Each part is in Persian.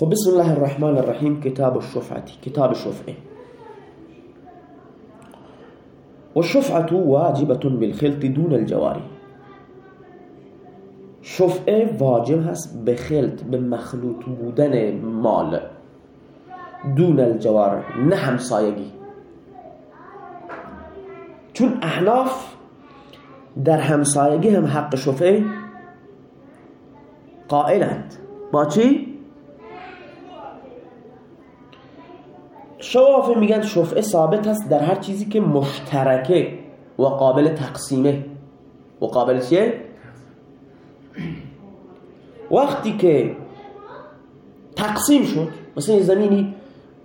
خب بسم الله الرحمن الرحیم کتاب الشفعتی کتاب شفعه والشفعة واجبة بالخلط دون الجواری شفعة واجب هست به خلط به مخلوط بودن مال دون الجوار نه همسایگی. چون احناف در همسایگی هم حق شفعه قائلند. با چی؟ شوافه میگن شفعه ثابت هست در هر چیزی که مشترکه و قابل تقسیمه. و قابل چیه؟ وقتی که تقسیم شد مثلا زمینی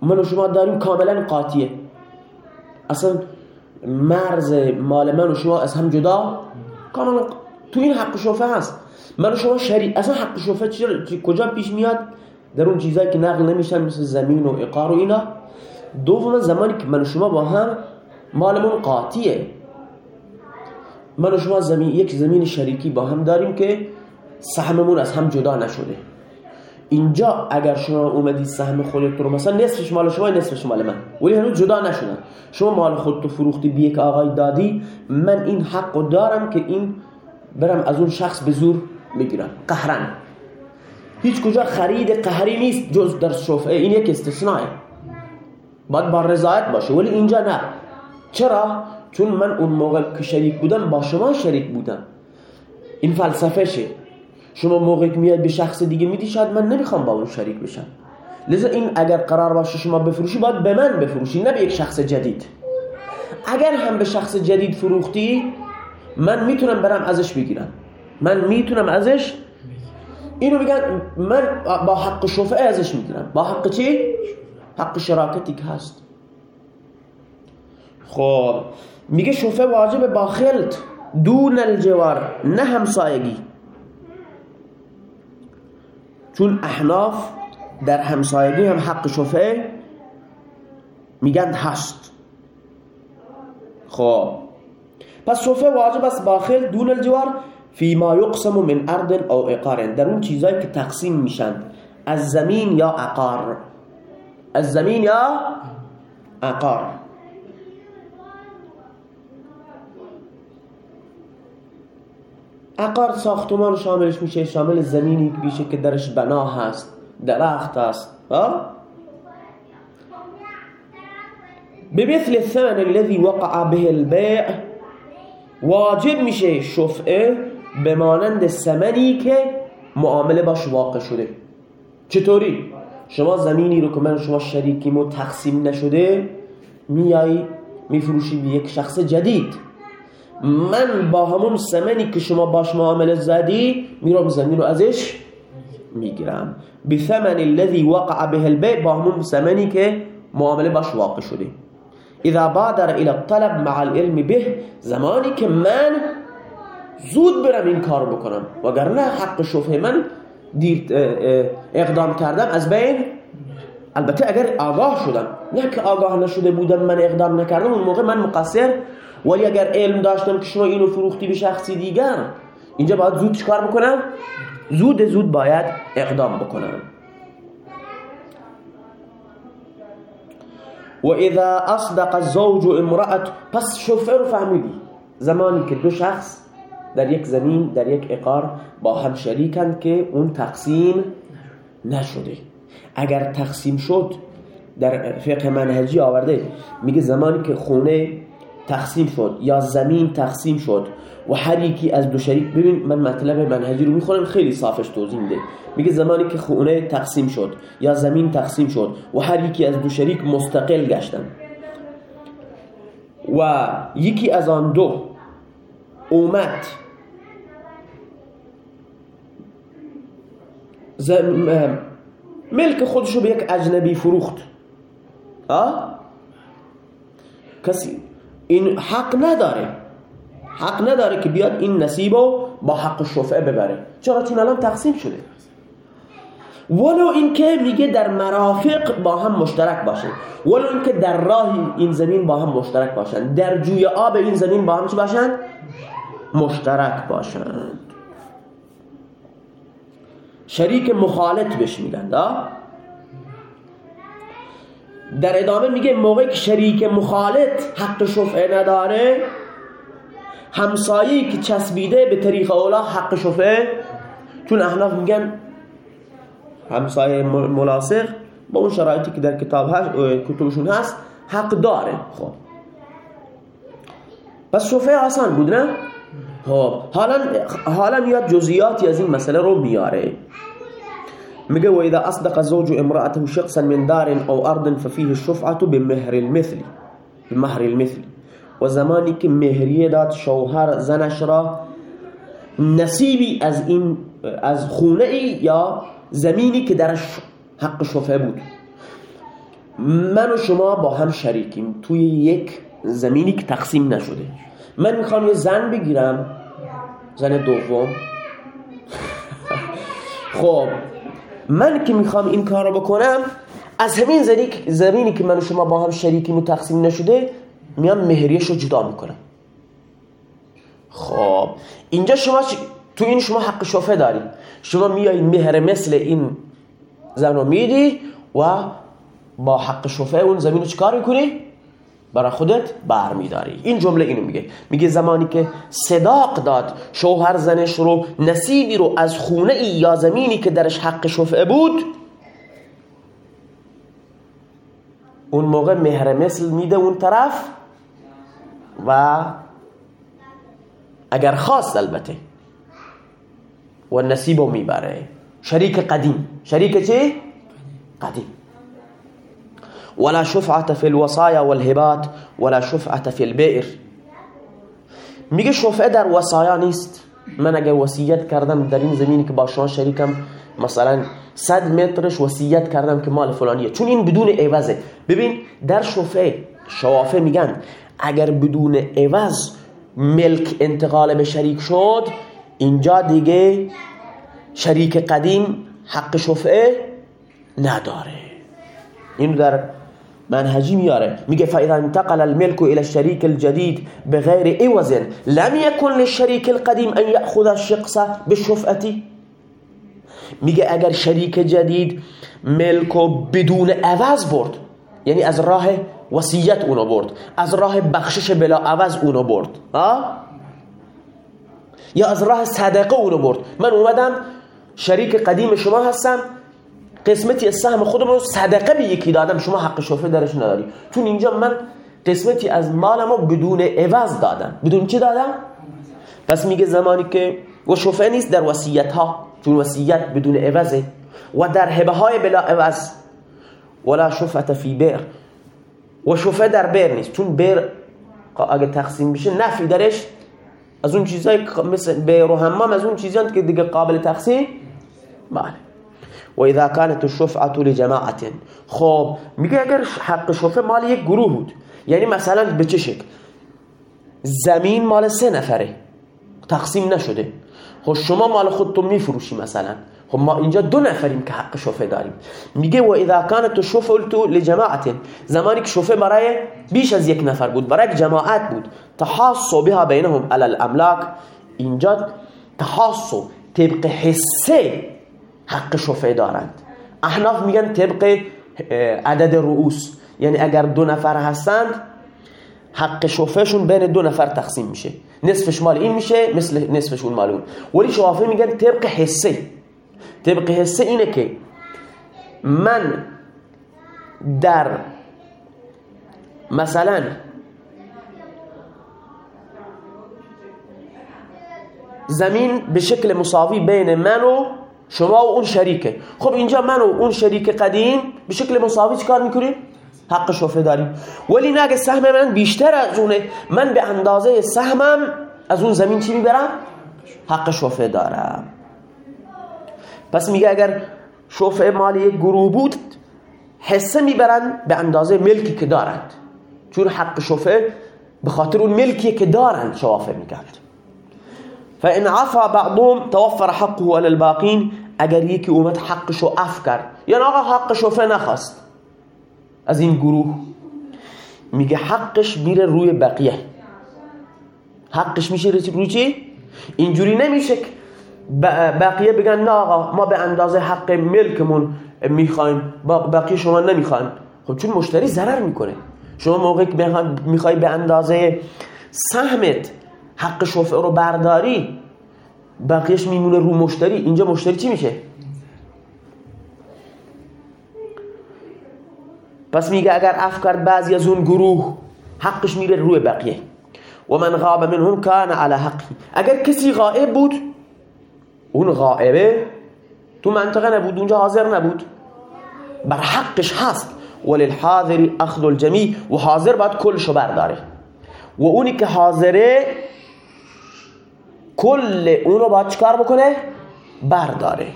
من و شما داریم کاملا قاطیه. اصلا مرز مال من و شما از هم جدا کاملا تو این حق شفه هست. من و شما شریک اصلا حق شفه کجا پیش میاد؟ در اون چیزایی که نقل نمیشن مثل زمین و اقار و اینا. دوم زمانی که من و شما با هم مالمون قاطیه. من و شما زمین یک زمین شریکی با هم داریم که سهممون از هم جدا نشده. اینجا اگر شما اومدی سهم خودت رو مثلا نصفش مال شما نصفش مال من. ولی هنوز جدا نشدن. شما مال خودت رو فروختی به یک آقای دادی. من این حق دارم که این برم از اون شخص به زور بگیرم. قهرن هیچ کجا خرید قهری نیست جز در شفعه این یک استثناء باید با رضایت باشه ولی اینجا نه چرا؟ چون من اون موقع که شریک بودم با شما شریک بودم این فلسفه شه شما موقعی که میاد به شخص دیگه میدی شاید من نمی‌خوام با اون شریک بشم لذا این اگر قرار باشه شما بفروشی باید به من بفروشی نه به یک شخص جدید اگر هم به شخص جدید فروختی من می‌تونم برم ازش بگیرم من می‌تونم ازش اینو میگن من با حق شفعه ازش می‌گیرم با حق چی؟ حق شراکتی که هست. خب میگه شفعه واجب با خلط دون الجوار نه همسایگی. چون احناف در همسایگی هم حق شفعه میگن هست. خب پس شفعه واجب است باخل دون الجوار فيما يقسم من ارض او اقار در اون چیزایی که تقسیم میشن از زمین یا عقار. از زمین یا عقار. عقار ساختمان شاملش میشه شامل زمینی میشه که درش بنا هست درخت هست. بمثل الثمن الذي وقع به البيع واجب میشه شفعه به مانند ثمنی که معامله باش واقع شده. چطوری؟ شما زمینی رو که من شما شریکیم تقسیم نشده میای میفروشی به یک شخص جدید. من با همون سمنی که شما باش معامله زدی میرم زمین رو ازش می‌گیرم. بثمن الذي وقع به البيع با همون سمنی که معامله باش واقع شده. اذا بادر الى الطلب مع العلم به زمانی که من زود برم این کار بکنم. وگرنه حق شفه من دیر اقدام کردم از بین. البته اگر آگاه شدم نه که آگاه نشده بودم من اقدام نکردم اون موقع من مقصر. ولی اگر علم داشتم که شما اینو فروختی به شخصی دیگر اینجا باید زود چکار بکنم؟ زود زود باید اقدام بکنم. و اذا اصدق الزوج امرأت پس شوفر فهمیدی. زمانی که دو شخص در یک زمین در یک اقار با هم شریکند که اون تقسیم نشده. اگر تقسیم شد در فقه منهجی آورده میگه زمانی که خونه تقسیم شد یا زمین تقسیم شد و هر یکی از دو شریک ببین من مطلب منهجی رو می‌خونم خیلی صافش توضیح میده. میگه زمانی که خونه تقسیم شد یا زمین تقسیم شد و هر یکی از دو شریک مستقل گشتن. و یکی از آن دو اومد ملک خودشو به یک اجنبی فروخت. کسی این حق نداره. حق نداره که بیاد این نصیبو با حق شفعه ببره. چرا؟ چون الان تقسیم شده. ولو اینکه میگه در مرافق با هم مشترک باشه. ولو اینکه در راه این زمین با هم مشترک باشن. در جوی آب این زمین با هم چی باشن؟ مشترک باشند شریک مخالط بهش میگن در ادامه میگه موقعی که شریک مخالط حق شفعه نداره همسایی که چسبیده به طریق اولا حق شفعه چون احناف میگن همسایه ملاصق با اون شرایطی که در کتاب هست کتبشون هست حق داره خب. پس شفعه آسان بود نه؟ خب حالا حالا میاد جزئیاتی از این مسئله رو میاره. میگه و اذا اصدق زوج امرأته شخصا من دار او ارض ففيه الشفعه بمهر المثل. بمهر المثل. و زمانی که مهریه داد شوهر زنش را نصیبی از این از خونه ای یا زمینی که درش حق شفعه بود. من و شما با هم شریکیم توی یک زمینی که تقسیم نشده. من می‌خوام یه زن بگیرم زن دوم. خب من که می‌خوام این کار رو بکنم از همین زمینی که من و شما با هم تقسیم نشده میام مهریش رو جدا می‌کنم. خب اینجا شما تو این شما حق شفه داری. شما میای مهر مثل این زن رو میدی و با حق شفه اون زمین رو چکار می‌کنی؟ برای خودت بر میداری این جمله اینو میگه. میگه زمانی که صداق داد شوهر زنش رو نصیبی رو از خونه ای یا زمینی که درش حق شفعه بود اون موقع مهر مثل میده اون طرف و اگر خواست البته و نصیب می‌بره. شریک قدیم. شریک چه؟ قدیم. ولا شفعة في الوصايا والهبات ولا شفعة في البئر. میگه شفعه در وصایا نیست. من اگر وصیت کردم در این زمینی که با شما شریکم مثلا صد مترش وصیت کردم که مال فلانیه. چون این بدون عوضه. ببین در شفعه شوافه میگن اگر بدون عوض ملک انتقال به شریک شد اینجا دیگه شریک قدیم حق شفعه نداره. اینو در منهجی میاره. میگه فاذا انتقل الملك الى الشريك الجديد بغير عوض لم يكن للشريك القديم ان ياخذ الشقص بالشفعه میگه اگر شریک جدید ملکو بدون عوض برد یعنی از راه وصیت اونو برد از راه بخشش بلا عوض اونو برد ها یا از راه صدقه اونو برد. من اومدم شریک قدیم شما هستم قسمتی از سهم خودم رو صدقه به یکی دادم. شما حق شفه درش نداری. چون اینجا من قسمتی از مالم رو بدون عوض دادم. بدون چی دادم؟ پس میگه زمانی که و شفه نیست در وصیت ها چون وصیت بدون عوضه. و در هبه های بلا عوض. ولا شفعت فی بیر و شفه در بیر نیست. چون بیر اگه تقسیم بشه نفی درش از اون چیزایی مثل بیر و حمام از اون چیزایی که دیگه قابل تقسیم بله. و اذا كانت الشفعه لجماعه خب میگه اگر حق شفعه مال یک گروه بود یعنی مثلا به چه شکل؟ زمین مال سه نفره. تقسیم نشده. خب شما مال خودتون میفروشی مثلا. خب ما اینجا دو نفریم که حق شفعه داریم. میگه و اذا كانت الشفعه لجماعه زمانی که شفعه برای بیش از یک نفر بود برای جماعت بود. تحاصوا بها بینهم على الاملاک. اینجا تحاصوا طبق حسه حق شفعه دارند احناف میگن طبق عدد رؤوس. یعنی اگر دو نفر هستند حق شفعهشون بین دو نفر تقسیم میشه. نصفش مال این میشه مثل نصفشون مال اون. ولی شوافی میگن طبق حسه طبق حسه اینه که من در مثلا زمین به شکل مساوی بین من و شما و اون شریکه. خب اینجا من و اون شریک قدیم به شکل مساوی کار می‌کنیم؟ حق شفه داریم. ولی نه اگه سهم من بیشتر از اونه من به اندازه سهمم از اون زمین چی می‌برم؟ حق شفه دارم. پس میگه اگر شفه مال یک گروه بود حصه می‌برن به اندازه ملکی که دارند. چون حق شفه به خاطر اون ملکی که دارند شوافه میگند فان عفا بعضهم توفر حقه على الباقين. اگر یکی اومد حقشو عفو کرد یعنی آقا حق شفه نخواست از این گروه میگه حقش میره روی بقیه. حقش میشه روی چی؟ اینجوری نمیشه بقیه بگن نه آقا ما به اندازه حق ملکمون می‌خوایم بقیه شما نمی‌خوایم. خب چون مشتری ضرر می‌کنه. شما موقعی که می‌خوای به اندازه سهمت حق شفعه رو برداری بقیهش میمونه رو مشتری. اینجا مشتری چی میشه؟ پس میگه اگر اف کرد بعضی از اون گروه حقش میره روی بقیه. و من غاب منهم کان على حقی اگر کسی غائب بود اون غائبه تو منطقه نبود اونجا حاضر نبود. بر حقش هست. وللحاضر اخذ الجمیع و حاضر باید کلشو برداره. و اونی که حاضره کل اونو باید چکار بکنه؟ برداره.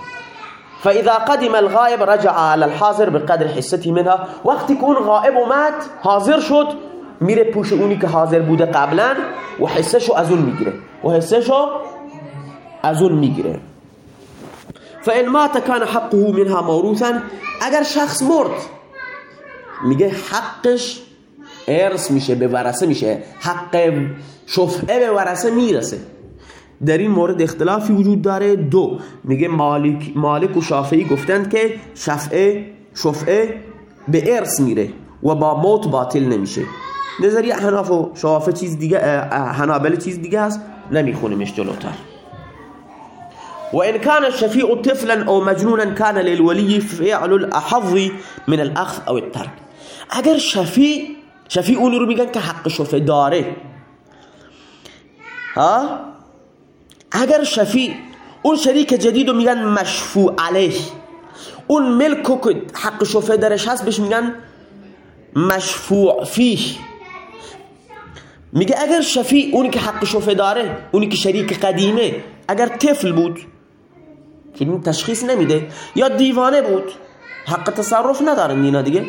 فاذا قدم الغائب رجع على الحاضر بقدر حصته منها وقتی که اون غائب اومد حاضر شد میره پوش اونی که حاضر بوده قبلا و حصهشو از اون می‌گیره. و حصهشو از اون می‌گیره. فان مات كان حقه منها موروثا اگر شخص مرد میگه حقش ارث میشه به ورثه میشه حق شفعه به ورثه می‌رسه. در این مورد اختلافی وجود داره. دو میگه مالک, مالک و شافعی گفتند که شفعه شفعه به ارث میره و با موت باطل نمیشه. نظریه حناف و شافعه چیز دیگه حنابل چیز دیگه هست نمیخونیمش جلوتر. وإن كان الشفيع طفلا أو مجنونا كان للولي فعل الأحظ من الأخذ أو الترك اگر شفیع شفیع اونی رو میگن که حق شفه داره. ها؟ اگر شفیع اون شریک جدید رو میگن مشفوع علیه اون ملک که حق شفه درش هست بهش میگن مشفوع فیه. میگه اگر شفیع اونی که حق شفه داره اونی که شریک قدیمه اگر طفل بود که این تشخیص نمیده یا دیوانه بود حق تصرف نداره اینا دیگه.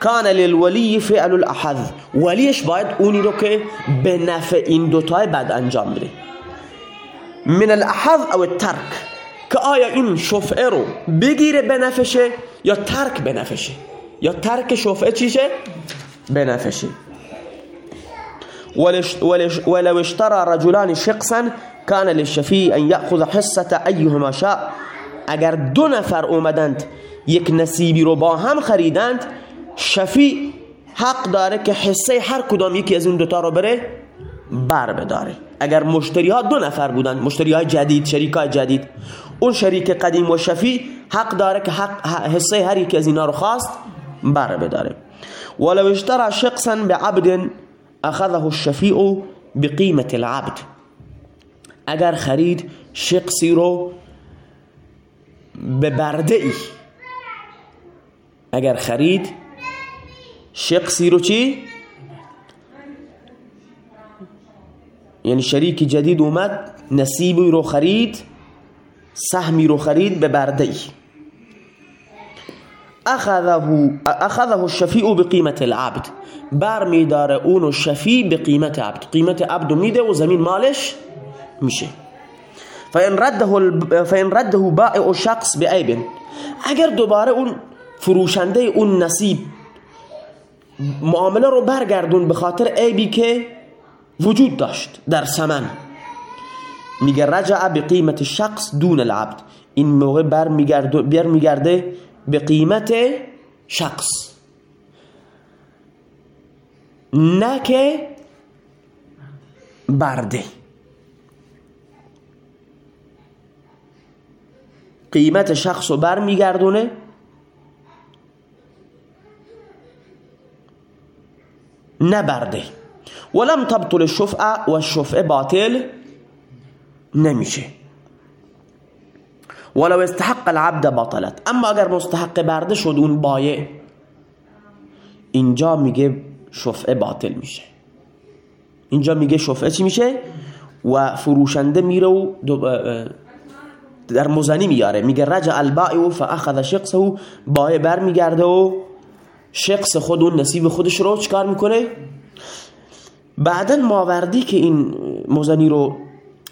کان للولی فعل الاحد ولیش باید اونی رو که به نفع این دوتای بعد انجام بده. من الاحد أو الترک که آیا این شفعه رو بگیره به نفشه یا ترک به نفشه؟ یا ترک شفعه چیشه به نفشه. ولو اشترى رجلان شقصا كان للشفيع أن يأخذ حصة أيهما شاء. اگر دو نفر اومدند یک نصیبی رو با هم خریدند شفیع حق داره که حصه هر کدام یکی از اون دوتا رو بره بر بداره. اگر مشتری ها دو نفر بودن مشتری های جدید شریک های جدید اون شریک قدیم و شفیع حق داره که حق حصه هر یکی از اینا رو خواست بر بداره. ولو اشترى شخصا بعبد اخذه الشفیع بقیمت العبد. اگر خرید شخصی رو به برده ای اگر خرید شخصی رو چی؟ یعنی شریک جدید اومد نصیبی رو خرید سهمی رو خرید به برده ای اخذه اخذه الشفیع بقیمت العبد. بر میداره اونو شفیع به قیمت عبد. قیمت عبد میده و زمین مالش میشه. فین رده فین رده بائع شخص بعیب اگر دوباره اون فروشنده اون نصیب معامله رو برگردون به خاطر عیبی که وجود داشت در سمن. میگه رجع به قیمت شخص دون العبد. این موقع بر میگرده به قیمت شخص. نه که برده. قیمت شخص رو بر میگردونه نبرده ولم تبطل الشفعه و الشفعه باطل نمیشه. ولو استحق العبد بطلت. اما اگر مستحق برده شد اون بایع اینجا میگه شفعه باطل میشه. اینجا میگه شفعه چی میشه؟ و فروشنده میره و در مزنی میاره. میگه رجع البائع فاخذ شخصه بایع بر میگرده و شخص خود اون نصیب خودش رو چکار می‌کنه؟ بعدا ماوردی که این مزنی رو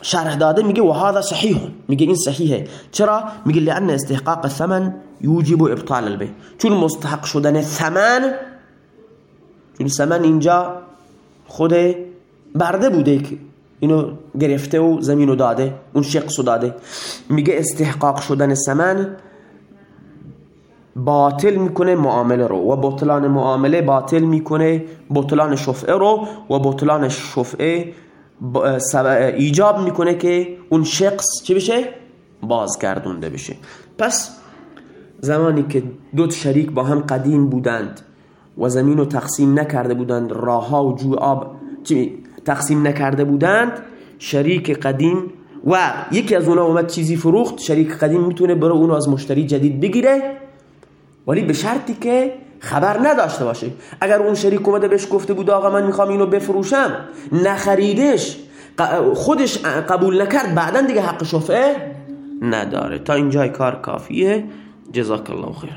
شرح داده میگه و هذا صحیح. میگه این صحیحه. چرا؟ میگه لان استحقاق الثمن یوجب ابطال البيع چون مستحق شدن ثمن این ثمن اینجا خود برده بوده که اینو گرفته و زمینو داده اون شخصو داده. میگه استحقاق شدن ثمن باطل می‌کنه معامله رو و بطلان معامله باطل می‌کنه بطلان شفعه رو و بطلان شفعه ایجاب می‌کنه که اون شخص چی بشه؟ بازگردونده بشه پس زمانی که دو شریک با هم قدیم بودند و زمین رو تقسیم نکرده بودند راها و جو آب تقسیم نکرده بودند شریک قدیم و یکی از اونا اومد چیزی فروخت شریک قدیم می‌تونه برای اونو از مشتری جدید بگیره ولی به شرطی که خبر نداشته باشه اگر اون شریک اومده بهش گفته بود آقا من می‌خوام اینو بفروشم نخریدش خودش قبول نکرد بعدا دیگه حق شفعه نداره. تا اینجای کار کافیه. جزاک الله خیر.